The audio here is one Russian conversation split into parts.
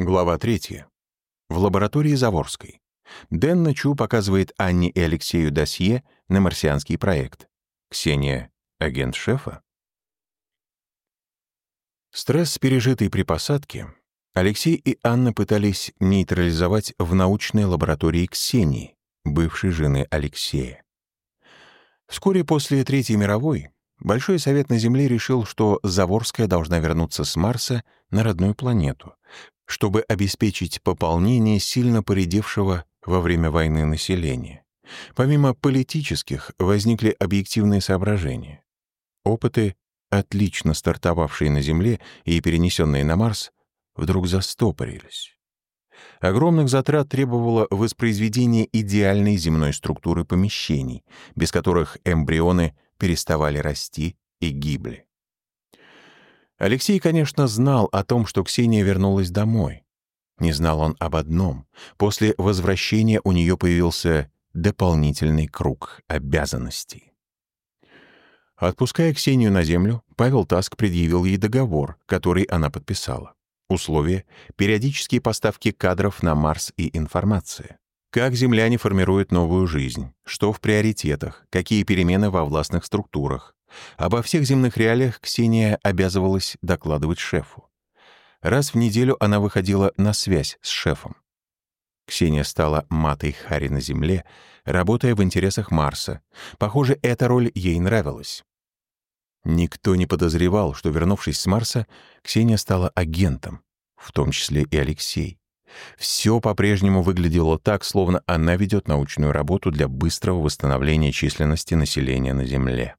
Глава 3. В лаборатории Заворской. Дэн Чу показывает Анне и Алексею досье на марсианский проект. Ксения — агент шефа. Стресс, пережитый при посадке, Алексей и Анна пытались нейтрализовать в научной лаборатории Ксении, бывшей жены Алексея. Вскоре после Третьей мировой Большой совет на Земле решил, что Заворская должна вернуться с Марса на родную планету, чтобы обеспечить пополнение сильно поредевшего во время войны населения. Помимо политических возникли объективные соображения. Опыты, отлично стартовавшие на Земле и перенесенные на Марс, вдруг застопорились. Огромных затрат требовало воспроизведение идеальной земной структуры помещений, без которых эмбрионы переставали расти и гибли. Алексей, конечно, знал о том, что Ксения вернулась домой. Не знал он об одном. После возвращения у нее появился дополнительный круг обязанностей. Отпуская Ксению на землю, Павел Таск предъявил ей договор, который она подписала. Условия — периодические поставки кадров на Марс и информация. Как земляне формируют новую жизнь, что в приоритетах, какие перемены во властных структурах, Обо всех земных реалиях Ксения обязывалась докладывать шефу. Раз в неделю она выходила на связь с шефом. Ксения стала матой Хари на Земле, работая в интересах Марса. Похоже, эта роль ей нравилась. Никто не подозревал, что, вернувшись с Марса, Ксения стала агентом, в том числе и Алексей. Все по-прежнему выглядело так, словно она ведет научную работу для быстрого восстановления численности населения на Земле.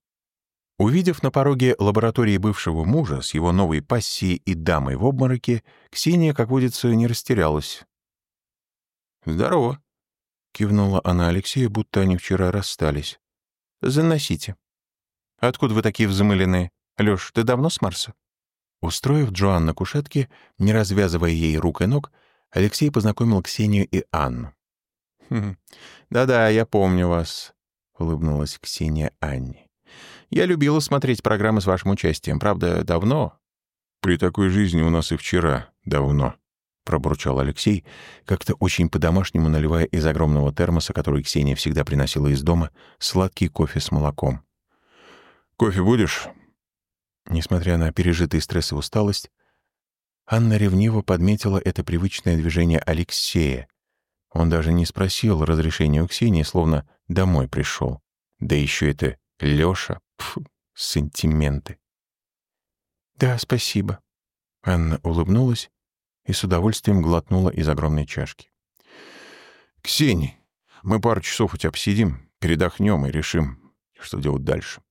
Увидев на пороге лаборатории бывшего мужа с его новой пассией и дамой в обмороке, Ксения, как водится, не растерялась. «Здорово», — кивнула она Алексею, будто они вчера расстались. «Заносите». «Откуда вы такие взмыленные? Лёш, ты давно с Марса?» Устроив Джоан на кушетке, не развязывая ей рук и ног, Алексей познакомил Ксению и Анну. «Хм, «Да-да, я помню вас», — улыбнулась Ксения Анне. Я любила смотреть программы с вашим участием, правда, давно. При такой жизни у нас и вчера давно, пробурчал Алексей, как-то очень по-домашнему наливая из огромного термоса, который Ксения всегда приносила из дома, сладкий кофе с молоком. «Кофе будешь?» Несмотря на пережитый стресс и усталость, Анна ревниво подметила это привычное движение Алексея. Он даже не спросил разрешения у Ксении, словно домой пришел. Да еще это Лёша. Фу, сантименты. «Да, спасибо». Анна улыбнулась и с удовольствием глотнула из огромной чашки. «Ксения, мы пару часов у тебя посидим, передохнем и решим, что делать дальше.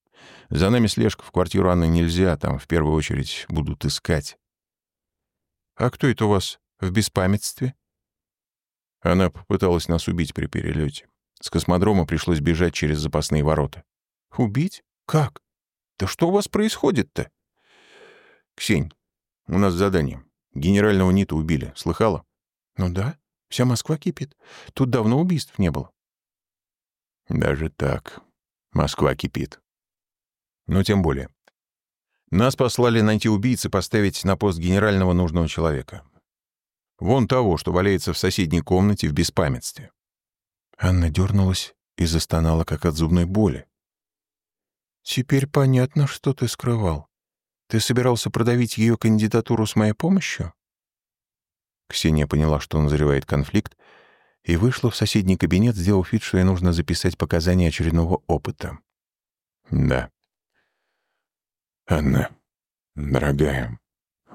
За нами слежка в квартиру Анны нельзя, там в первую очередь будут искать». «А кто это у вас в беспамятстве?» Она попыталась нас убить при перелете. С космодрома пришлось бежать через запасные ворота. «Убить? Как? Да что у вас происходит-то?» «Ксень, у нас задание. Генерального Нита убили. Слыхала?» «Ну да. Вся Москва кипит. Тут давно убийств не было». «Даже так. Москва кипит. Но тем более. Нас послали найти убийцы, поставить на пост генерального нужного человека. Вон того, что валяется в соседней комнате в беспамятстве». Анна дернулась и застонала, как от зубной боли. «Теперь понятно, что ты скрывал. Ты собирался продавить ее кандидатуру с моей помощью?» Ксения поняла, что назревает конфликт, и вышла в соседний кабинет, сделав вид, что ей нужно записать показания очередного опыта. «Да. Анна, дорогая,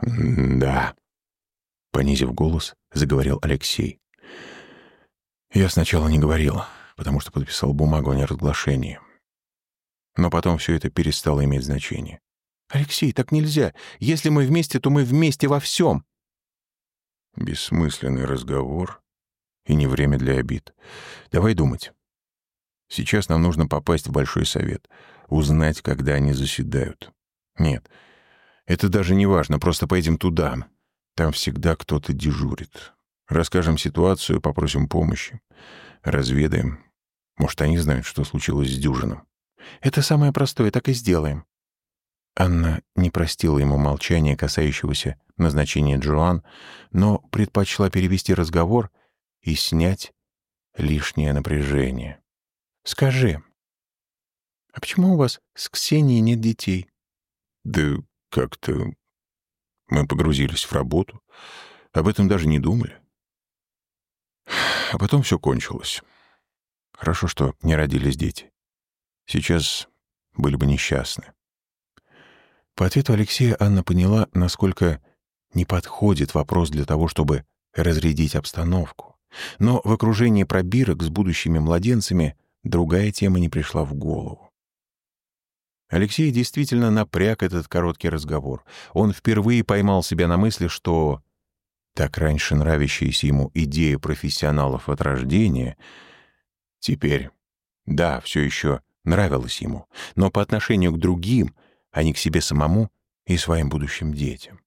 да», — понизив голос, заговорил Алексей. «Я сначала не говорил, потому что подписал бумагу о неразглашении. Но потом все это перестало иметь значение. «Алексей, так нельзя. Если мы вместе, то мы вместе во всем». Бессмысленный разговор и не время для обид. Давай думать. Сейчас нам нужно попасть в Большой Совет, узнать, когда они заседают. Нет, это даже не важно, просто поедем туда. Там всегда кто-то дежурит. Расскажем ситуацию, попросим помощи. Разведаем. Может, они знают, что случилось с Дюжином. Это самое простое, так и сделаем. Анна не простила ему молчания, касающегося назначения Джоан, но предпочла перевести разговор и снять лишнее напряжение. «Скажи, а почему у вас с Ксенией нет детей?» «Да как-то мы погрузились в работу, об этом даже не думали. А потом все кончилось. Хорошо, что не родились дети. Сейчас были бы несчастны. По ответу Алексея Анна поняла, насколько не подходит вопрос для того, чтобы разрядить обстановку. Но в окружении пробирок с будущими младенцами другая тема не пришла в голову. Алексей действительно напряг этот короткий разговор. Он впервые поймал себя на мысли, что так раньше нравящаяся ему идея профессионалов от рождения теперь, да, все еще нравилась ему, но по отношению к другим — а не к себе самому и своим будущим детям.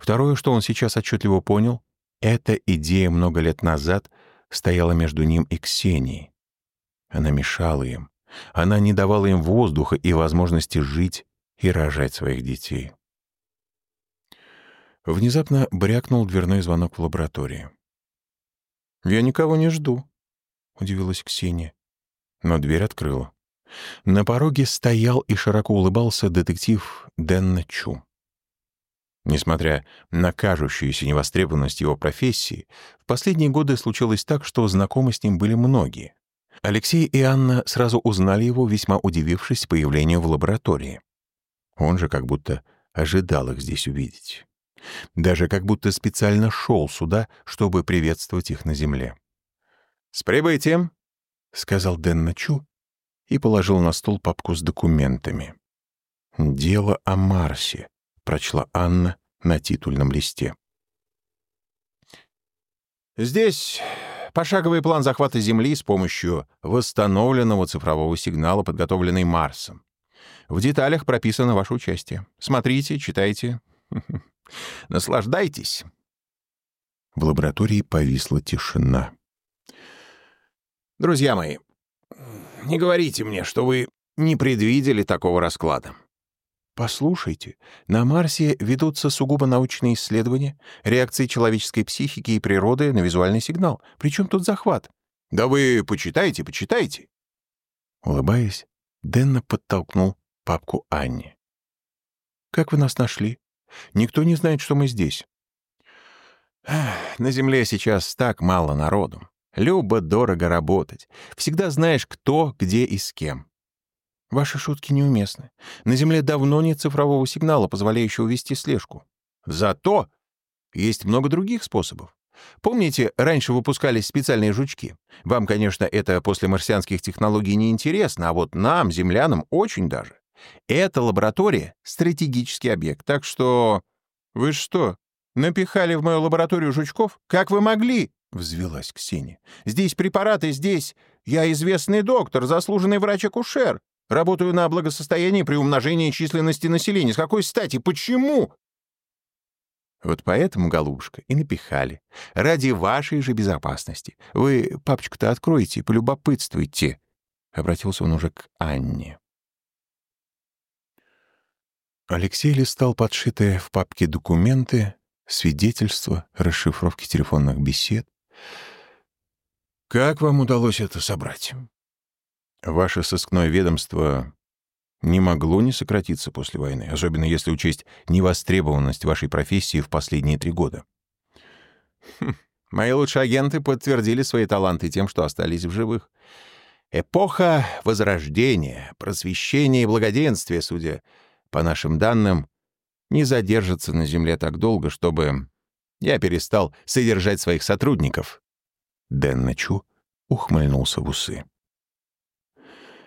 Второе, что он сейчас отчетливо понял, эта идея много лет назад стояла между ним и Ксенией. Она мешала им. Она не давала им воздуха и возможности жить и рожать своих детей. Внезапно брякнул дверной звонок в лаборатории. «Я никого не жду», — удивилась Ксения. Но дверь открыла. На пороге стоял и широко улыбался детектив Дэнна Чу. Несмотря на кажущуюся невостребованность его профессии, в последние годы случилось так, что знакомы с ним были многие. Алексей и Анна сразу узнали его, весьма удивившись появлению в лаборатории. Он же как будто ожидал их здесь увидеть. Даже как будто специально шел сюда, чтобы приветствовать их на земле. «С прибытием!» — сказал Дэн Чу и положил на стол папку с документами. «Дело о Марсе», — прочла Анна на титульном листе. «Здесь пошаговый план захвата Земли с помощью восстановленного цифрового сигнала, подготовленный Марсом. В деталях прописано ваше участие. Смотрите, читайте, наслаждайтесь». В лаборатории повисла тишина. «Друзья мои, не говорите мне, что вы не предвидели такого расклада. Послушайте, на Марсе ведутся сугубо научные исследования, реакции человеческой психики и природы на визуальный сигнал. Причем тут захват? Да вы почитайте, почитайте. Улыбаясь, Денна подтолкнул папку Анне. «Как вы нас нашли? Никто не знает, что мы здесь». «На Земле сейчас так мало народу. Любо-дорого работать. Всегда знаешь, кто, где и с кем. Ваши шутки неуместны. На Земле давно нет цифрового сигнала, позволяющего вести слежку. Зато есть много других способов. Помните, раньше выпускались специальные жучки? Вам, конечно, это после марсианских технологий не интересно, а вот нам, землянам, очень даже. Эта лаборатория — стратегический объект, так что... Вы что, напихали в мою лабораторию жучков? Как вы могли? — взвелась Ксения. «Здесь препараты, здесь. Я известный доктор, заслуженный врач-акушер. Работаю на благосостоянии при умножении численности населения. С какой стати? Почему?» Вот поэтому, голубушка, и напихали. Ради вашей же безопасности. Вы папочку-то откройте, полюбопытствуйте. Обратился он уже к Анне. Алексей листал подшитые в папке документы, свидетельства, расшифровки телефонных бесед, как вам удалось это собрать? Ваше сыскное ведомство не могло не сократиться после войны, особенно если учесть невостребованность вашей профессии в последние три года. Хм, мои лучшие агенты подтвердили свои таланты тем, что остались в живых. Эпоха Возрождения, просвещения и благоденствия, судя по нашим данным, не задержится на Земле так долго, чтобы я перестал содержать своих сотрудников. Дэн Начу ухмыльнулся в усы.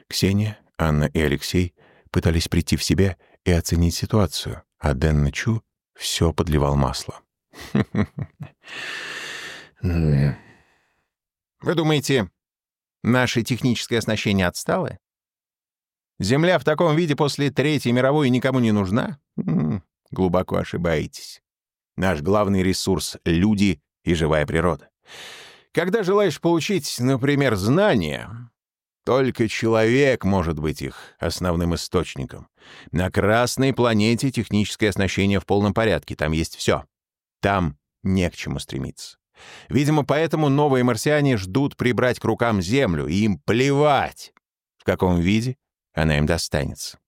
Ксения, Анна и Алексей пытались прийти в себя и оценить ситуацию, а Дэн Начу все подливал масло. Вы думаете, наше техническое оснащение отстало? Земля в таком виде после Третьей мировой никому не нужна? Глубоко ошибаетесь. Наш главный ресурс — люди и живая природа. Когда желаешь получить, например, знания, Только человек может быть их основным источником. На Красной планете техническое оснащение в полном порядке, там есть все. Там не к чему стремиться. Видимо, поэтому новые марсиане ждут прибрать к рукам Землю, и им плевать, в каком виде она им достанется.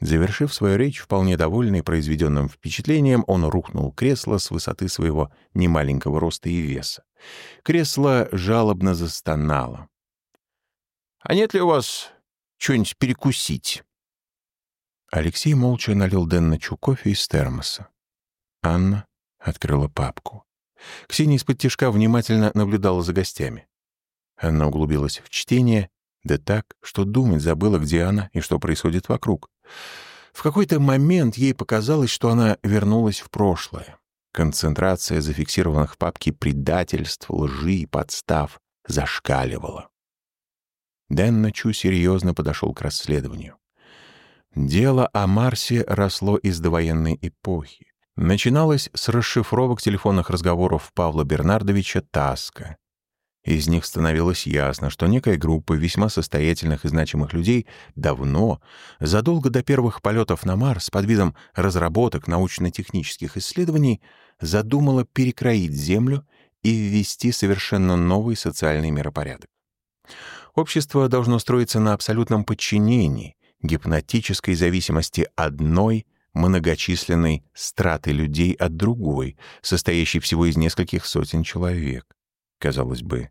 Завершив свою речь, вполне довольный произведенным впечатлением, он рухнул кресло с высоты своего немаленького роста и веса. Кресло жалобно застонало. «А нет ли у вас что-нибудь перекусить?» Алексей молча налил Денночу кофе из термоса. Анна открыла папку. Ксения из-под тишка внимательно наблюдала за гостями. Анна углубилась в чтение, да так, что думать забыла, где она и что происходит вокруг. В какой-то момент ей показалось, что она вернулась в прошлое. Концентрация зафиксированных в папке предательств, лжи и подстав зашкаливала. Дэн Начу серьезно подошел к расследованию. Дело о Марсе росло из довоенной эпохи. Начиналось с расшифровок телефонных разговоров Павла Бернардовича Таска, из них становилось ясно, что некая группа весьма состоятельных и значимых людей давно, задолго до первых полетов на Марс под видом разработок научно-технических исследований, задумала перекроить Землю и ввести совершенно новый социальный миропорядок. Общество должно строиться на абсолютном подчинении, гипнотической зависимости одной многочисленной страты людей от другой, состоящей всего из нескольких сотен человек. Казалось бы,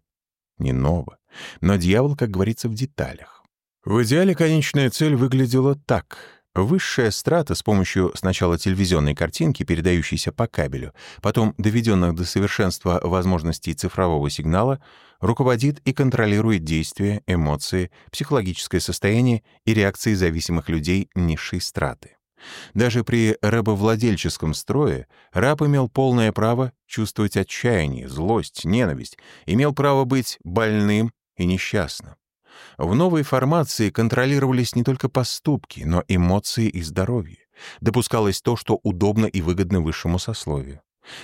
не ново, но дьявол, как говорится, в деталях. В идеале конечная цель выглядела так. Высшая страта с помощью сначала телевизионной картинки, передающейся по кабелю, потом доведенных до совершенства возможностей цифрового сигнала, руководит и контролирует действия, эмоции, психологическое состояние и реакции зависимых людей низшей страты. Даже при рабовладельческом строе раб имел полное право чувствовать отчаяние, злость, ненависть, имел право быть больным и несчастным. В новой формации контролировались не только поступки, но эмоции и здоровье. Допускалось то, что удобно и выгодно высшему сословию.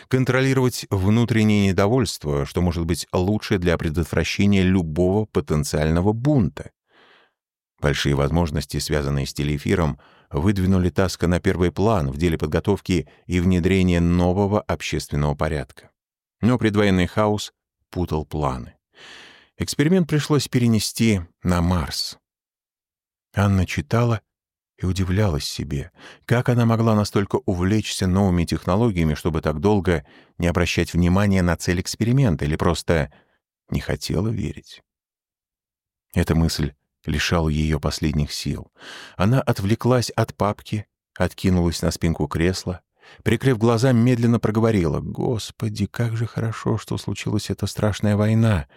Контролировать внутреннее недовольство, что может быть лучше для предотвращения любого потенциального бунта. Большие возможности, связанные с телеэфиром, выдвинули Таска на первый план в деле подготовки и внедрения нового общественного порядка. Но предвоенный хаос путал планы. Эксперимент пришлось перенести на Марс. Анна читала и удивлялась себе, как она могла настолько увлечься новыми технологиями, чтобы так долго не обращать внимания на цель эксперимента или просто не хотела верить. Эта мысль лишал ее последних сил. Она отвлеклась от папки, откинулась на спинку кресла, прикрыв глаза, медленно проговорила. «Господи, как же хорошо, что случилась эта страшная война!»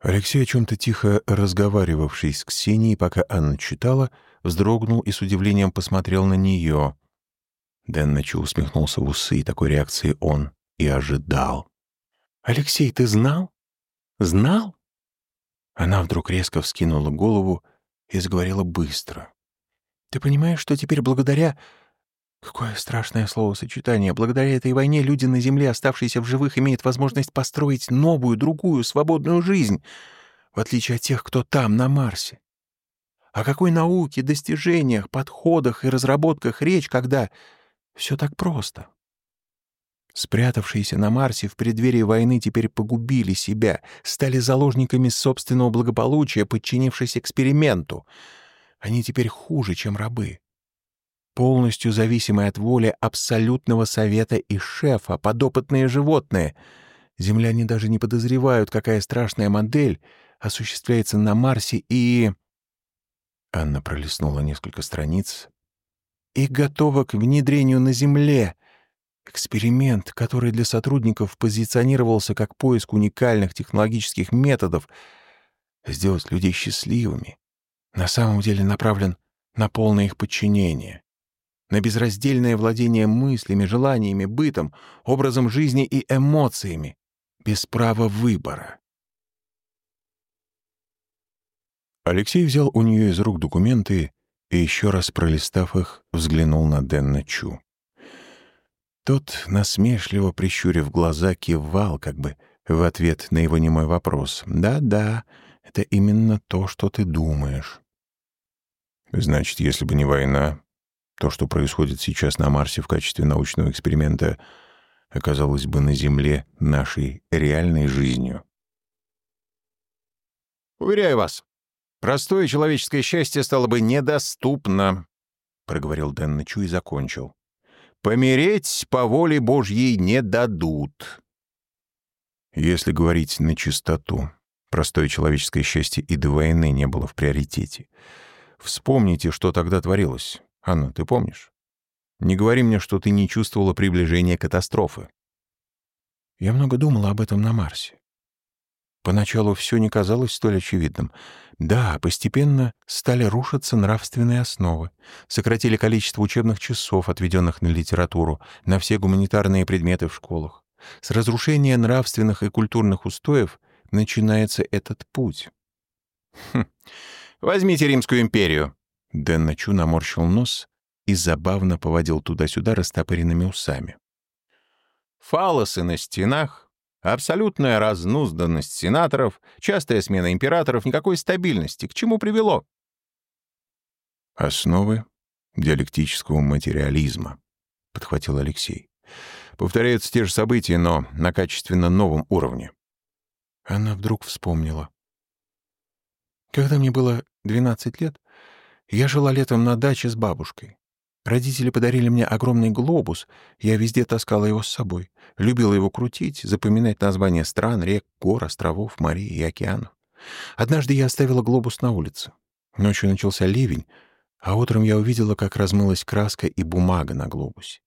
Алексей, о чем-то тихо разговаривавший с Ксенией, пока Анна читала, вздрогнул и с удивлением посмотрел на нее. Дэн Ночу усмехнулся в усы, и такой реакции он и ожидал. «Алексей, ты знал? Знал?» Она вдруг резко вскинула голову и заговорила быстро. «Ты понимаешь, что теперь благодаря...» Какое страшное словосочетание. Благодаря этой войне люди на Земле, оставшиеся в живых, имеют возможность построить новую, другую, свободную жизнь, в отличие от тех, кто там, на Марсе. О какой науке, достижениях, подходах и разработках речь, когда все так просто? Спрятавшиеся на Марсе в преддверии войны теперь погубили себя, стали заложниками собственного благополучия, подчинившись эксперименту. Они теперь хуже, чем рабы. Полностью зависимые от воли абсолютного совета и шефа, подопытные животные. Земляне даже не подозревают, какая страшная модель осуществляется на Марсе и... Анна пролистнула несколько страниц. «И готова к внедрению на Земле», Эксперимент, который для сотрудников позиционировался как поиск уникальных технологических методов сделать людей счастливыми, на самом деле направлен на полное их подчинение, на безраздельное владение мыслями, желаниями, бытом, образом жизни и эмоциями, без права выбора. Алексей взял у нее из рук документы и, еще раз пролистав их, взглянул на Дэнна Чу. Тот, насмешливо прищурив глаза, кивал как бы в ответ на его немой вопрос. «Да-да, Это именно то, что ты думаешь. Значит, если бы не война, то, что происходит сейчас на Марсе в качестве научного эксперимента, оказалось бы на Земле нашей реальной жизнью. «Уверяю вас, простое человеческое счастье стало бы недоступно», — проговорил Дэн Ночу и закончил. «Помереть по воле Божьей не дадут». Если говорить на чистоту, простое человеческое счастье и до войны не было в приоритете. Вспомните, что тогда творилось. Анна, ты помнишь? Не говори мне, что ты не чувствовала приближения катастрофы. Я много думала об этом на Марсе. Поначалу все не казалось столь очевидным. Да, постепенно стали рушиться нравственные основы, сократили количество учебных часов, отведенных на литературу, на все гуманитарные предметы в школах. С разрушения нравственных и культурных устоев начинается этот путь. Хм. Возьмите Римскую империю. Дэн Начу наморщил нос и забавно поводил туда-сюда растопыренными усами. Фалосы на стенах, абсолютная разнузданность сенаторов, частая смена императоров, никакой стабильности. К чему привело? «Основы диалектического материализма», — подхватил Алексей. «Повторяются те же события, но на качественно новом уровне». Она вдруг вспомнила. Когда мне было 12 лет, я жила летом на даче с бабушкой. Родители подарили мне огромный глобус, я везде таскала его с собой. Любила его крутить, запоминать названия стран, рек, гор, островов, морей и океанов. Однажды я оставила глобус на улице. Ночью начался ливень, а утром я увидела, как размылась краска и бумага на глобусе.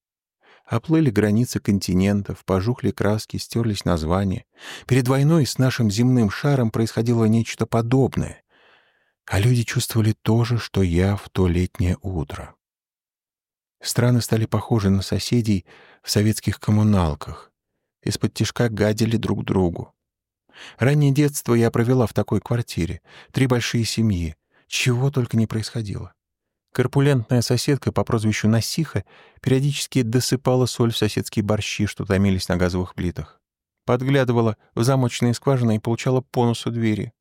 Оплыли границы континентов, пожухли краски, стерлись названия. Перед войной с нашим земным шаром происходило нечто подобное. А люди чувствовали то же, что я в то летнее утро. Страны стали похожи на соседей в советских коммуналках. Из-под тишка гадили друг другу. Раннее детство я провела в такой квартире. Три большие семьи. Чего только не происходило. Корпулентная соседка по прозвищу Насиха периодически досыпала соль в соседские борщи, что томились на газовых плитах. Подглядывала в замочные скважины и получала по носу двери.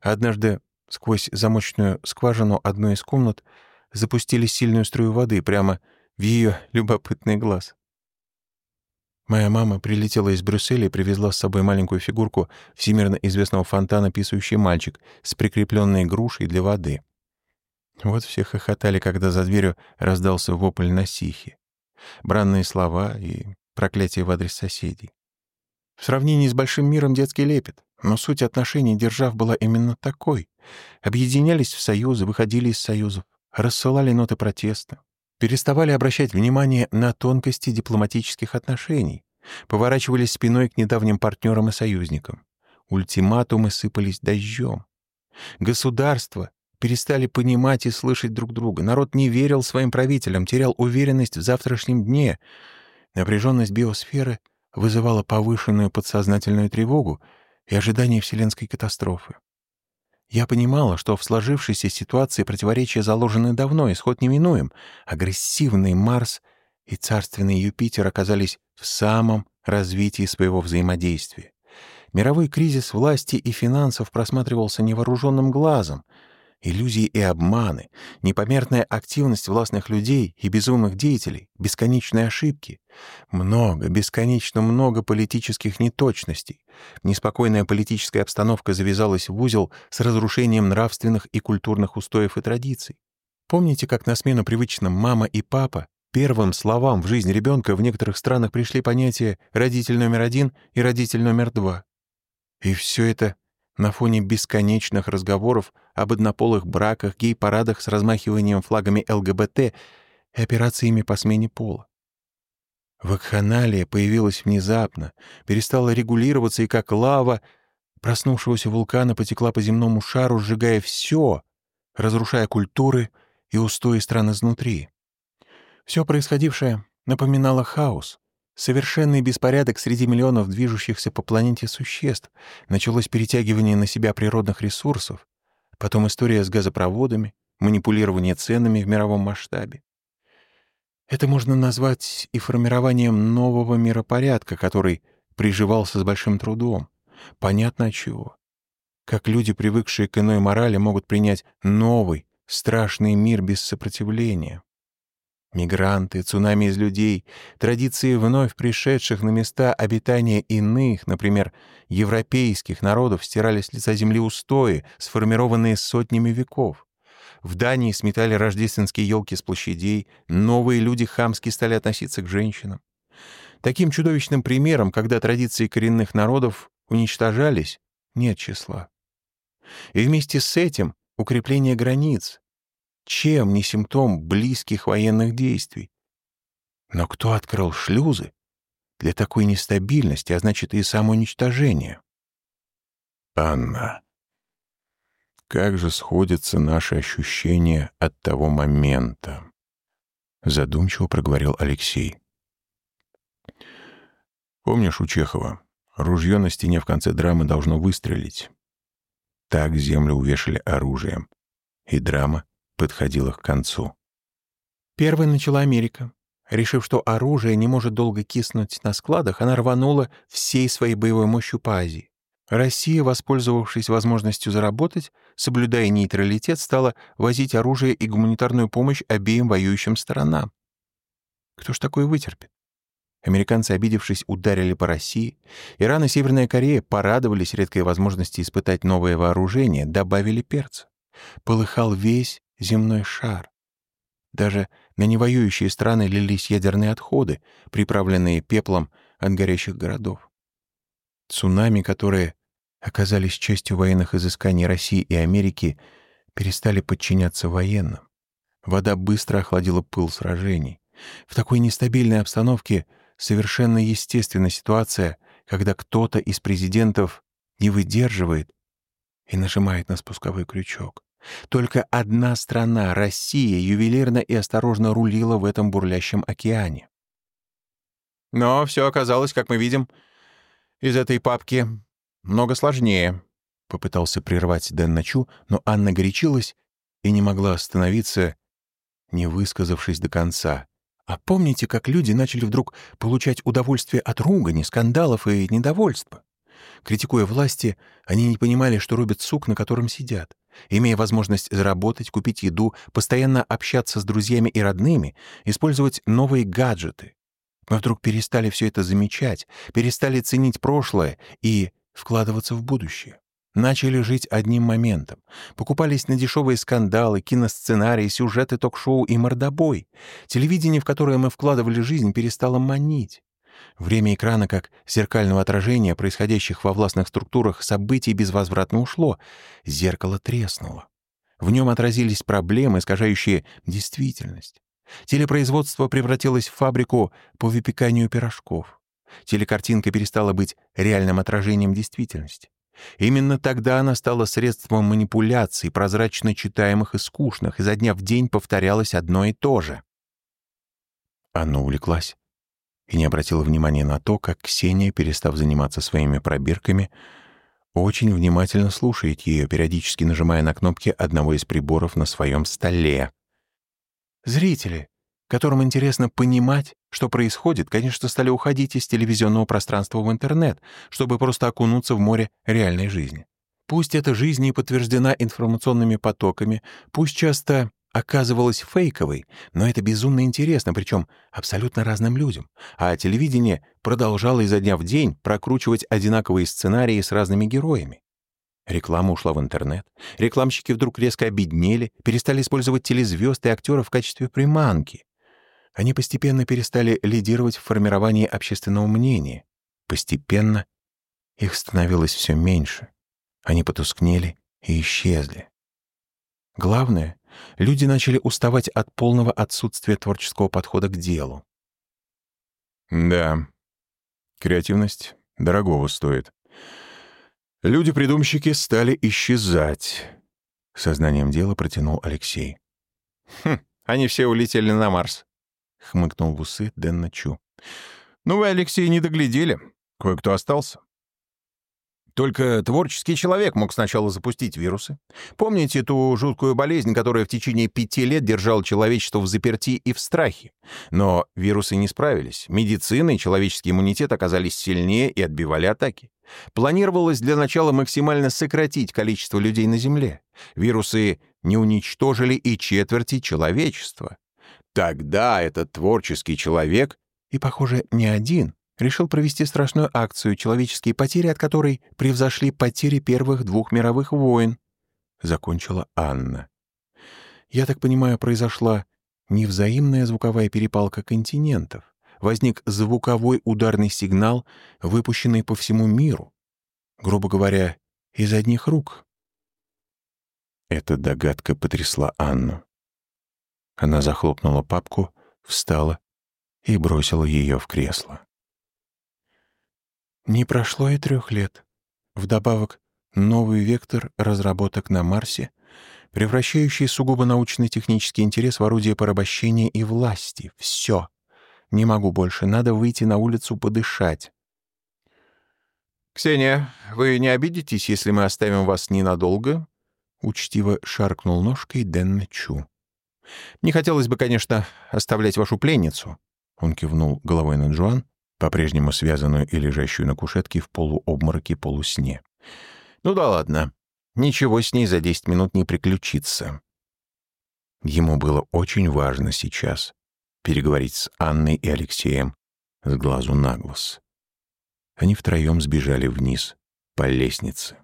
Однажды сквозь замочную скважину одной из комнат запустили сильную струю воды прямо в ее любопытный глаз. Моя мама прилетела из Брюсселя и привезла с собой маленькую фигурку всемирно известного фонтана «Писающий мальчик» с прикрепленной грушей для воды. Вот все хохотали, когда за дверью раздался вопль насихи. Бранные слова и проклятие в адрес соседей. В сравнении с большим миром детский лепет, но суть отношений держав была именно такой. Объединялись в союзы, выходили из союзов, рассылали ноты протеста, переставали обращать внимание на тонкости дипломатических отношений, поворачивались спиной к недавним партнерам и союзникам. Ультиматумы сыпались дождем. Государства перестали понимать и слышать друг друга. Народ не верил своим правителям, терял уверенность в завтрашнем дне. Напряженность биосферы вызывала повышенную подсознательную тревогу и ожидание вселенской катастрофы. Я понимала, что в сложившейся ситуации противоречия заложены давно, исход неминуем. Агрессивный Марс и царственный Юпитер оказались в самом развитии своего взаимодействия. Мировой кризис власти и финансов просматривался невооруженным глазом — иллюзии и обманы, непомерная активность властных людей и безумных деятелей, бесконечные ошибки, много, бесконечно много политических неточностей. Неспокойная политическая обстановка завязалась в узел с разрушением нравственных и культурных устоев и традиций. Помните, как на смену привычным «мама» и «папа» первым словам в жизнь ребенка в некоторых странах пришли понятия «родитель номер один» и «родитель номер два»? И все это на фоне бесконечных разговоров об однополых браках, гей-парадах с размахиванием флагами ЛГБТ и операциями по смене пола. Вакханалия появилась внезапно, перестала регулироваться и как лава проснувшегося вулкана потекла по земному шару, сжигая все, разрушая культуры и устои стран изнутри. Все происходившее напоминало хаос, Совершенный беспорядок среди миллионов движущихся по планете существ. Началось перетягивание на себя природных ресурсов, потом история с газопроводами, манипулирование ценами в мировом масштабе. Это можно назвать и формированием нового миропорядка, который приживался с большим трудом. Понятно от чего. как люди, привыкшие к иной морали, могут принять новый, страшный мир без сопротивления. Мигранты, цунами из людей, традиции вновь пришедших на места обитания иных, например, европейских народов, стирали с лица земли устои, сформированные сотнями веков. В Дании сметали рождественские елки с площадей, новые люди хамски стали относиться к женщинам. Таким чудовищным примером, когда традиции коренных народов уничтожались, нет числа. И вместе с этим укрепление границ, чем не симптом близких военных действий? Но кто открыл шлюзы для такой нестабильности, а значит и самоуничтожения? Анна, как же сходятся наши ощущения от того момента? Задумчиво проговорил Алексей. Помнишь у Чехова? Ружье на стене в конце драмы должно выстрелить. Так землю увешали оружием. И драма подходила к концу. Первой начала Америка. Решив, что оружие не может долго киснуть на складах, она рванула всей своей боевой мощью по Азии. Россия, воспользовавшись возможностью заработать, соблюдая нейтралитет, стала возить оружие и гуманитарную помощь обеим воюющим сторонам. Кто ж такое вытерпит? Американцы, обидевшись, ударили по России. Иран и Северная Корея порадовались редкой возможности испытать новое вооружение, добавили перца. Полыхал весь земной шар. Даже на невоюющие страны лились ядерные отходы, приправленные пеплом от горящих городов. Цунами, которые оказались частью военных изысканий России и Америки, перестали подчиняться военным. Вода быстро охладила пыл сражений. В такой нестабильной обстановке совершенно естественна ситуация, когда кто-то из президентов не выдерживает и нажимает на спусковой крючок. Только одна страна, Россия, ювелирно и осторожно рулила в этом бурлящем океане. Но все оказалось, как мы видим, из этой папки много сложнее. Попытался прервать Дэн Начу, но Анна горячилась и не могла остановиться, не высказавшись до конца. А помните, как люди начали вдруг получать удовольствие от ругани, скандалов и недовольства? Критикуя власти, они не понимали, что рубят сук, на котором сидят. Имея возможность заработать, купить еду, постоянно общаться с друзьями и родными, использовать новые гаджеты. Мы вдруг перестали все это замечать, перестали ценить прошлое и вкладываться в будущее. Начали жить одним моментом. Покупались на дешевые скандалы, киносценарии, сюжеты ток-шоу и мордобой. Телевидение, в которое мы вкладывали жизнь, перестало манить. Время экрана как зеркального отражения происходящих во властных структурах событий безвозвратно ушло. Зеркало треснуло. В нем отразились проблемы, искажающие действительность. Телепроизводство превратилось в фабрику по выпеканию пирожков. Телекартинка перестала быть реальным отражением действительности. Именно тогда она стала средством манипуляций, прозрачно читаемых и скучных, изо дня в день повторялось одно и то же. Анна увлеклась и не обратила внимания на то, как Ксения, перестав заниматься своими пробирками, очень внимательно слушает ее, периодически нажимая на кнопки одного из приборов на своем столе. Зрители, которым интересно понимать, что происходит, конечно, стали уходить из телевизионного пространства в интернет, чтобы просто окунуться в море реальной жизни. Пусть эта жизнь не подтверждена информационными потоками, пусть часто оказывалась фейковой, но это безумно интересно, причем абсолютно разным людям. А телевидение продолжало изо дня в день прокручивать одинаковые сценарии с разными героями. Реклама ушла в интернет. Рекламщики вдруг резко обеднели, перестали использовать телезвезд и актеров в качестве приманки. Они постепенно перестали лидировать в формировании общественного мнения. Постепенно их становилось все меньше. Они потускнели и исчезли. Главное, люди начали уставать от полного отсутствия творческого подхода к делу. Да, креативность дорогого стоит. Люди-придумщики стали исчезать. Сознанием дела протянул Алексей. «Хм, они все улетели на Марс», — хмыкнул в усы Дэнна Чу. «Ну вы, Алексей, не доглядели. Кое-кто остался. Только творческий человек мог сначала запустить вирусы. Помните ту жуткую болезнь, которая в течение пяти лет держала человечество в заперти и в страхе? Но вирусы не справились. Медицина и человеческий иммунитет оказались сильнее и отбивали атаки. Планировалось для начала максимально сократить количество людей на Земле. Вирусы не уничтожили и четверти человечества. Тогда этот творческий человек, и, похоже, не один, решил провести страшную акцию, человеческие потери от которой превзошли потери первых двух мировых войн. Закончила Анна. Я так понимаю, произошла невзаимная звуковая перепалка континентов. Возник звуковой ударный сигнал, выпущенный по всему миру. Грубо говоря, из одних рук. Эта догадка потрясла Анну. Она захлопнула папку, встала и бросила ее в кресло. Не прошло и трех лет. Вдобавок, новый вектор разработок на Марсе, превращающий сугубо научно-технический интерес в орудие порабощения и власти. Все. Не могу больше, надо выйти на улицу подышать. «Ксения, вы не обидитесь, если мы оставим вас ненадолго?» Учтиво шаркнул ножкой Дэн Чу. «Не хотелось бы, конечно, оставлять вашу пленницу». Он кивнул головой на Джоан, по-прежнему связанную и лежащую на кушетке в полуобмороке полусне. «Ну да ладно. Ничего с ней за десять минут не приключится». Ему было очень важно сейчас переговорить с Анной и Алексеем с глазу на глаз. Они втроем сбежали вниз по лестнице.